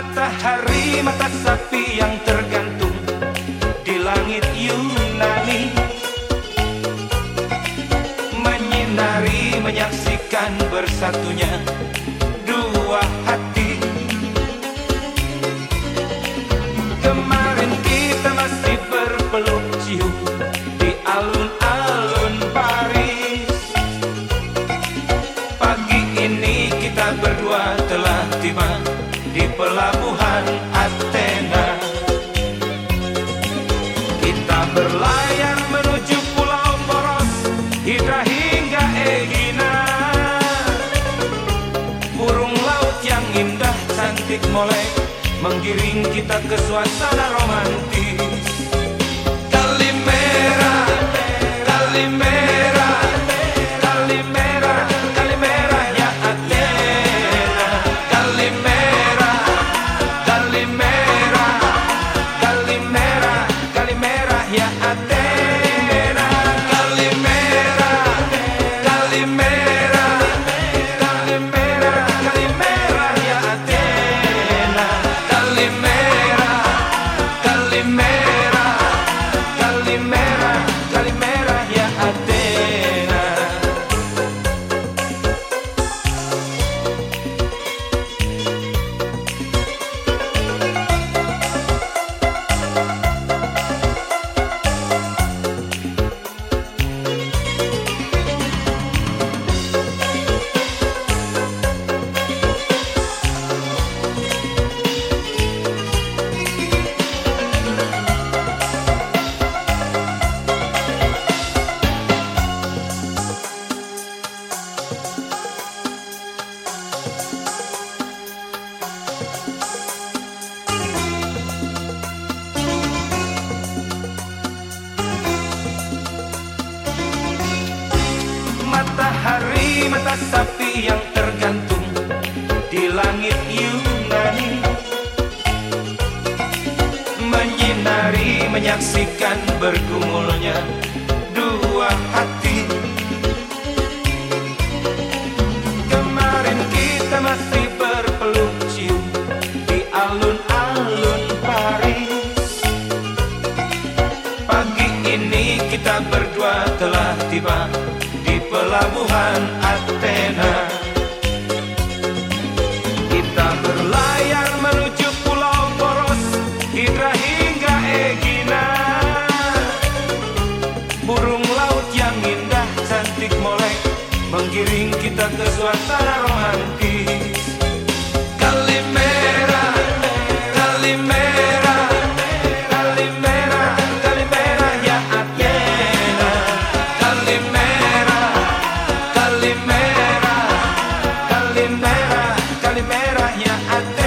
matahari mata sapi yang tergantung di langit Yunani. Menyinari menyaksikan bersatunya. Cantik molek Menggiring kita ke suasana romantis Sapi yang tergantung di langit Yunani. Menyinari menyaksikan bergumulnya dua hati. Kemarin kita masih berpeluk cium di alun-alun Paris. Pagi ini kita berdua telah tiba pelabuhan Athena. Kita berlayar menuju pulau Poros Hidra hingga Egina. Burung laut yang indah cantik molek Menggiring kita ke suasana. I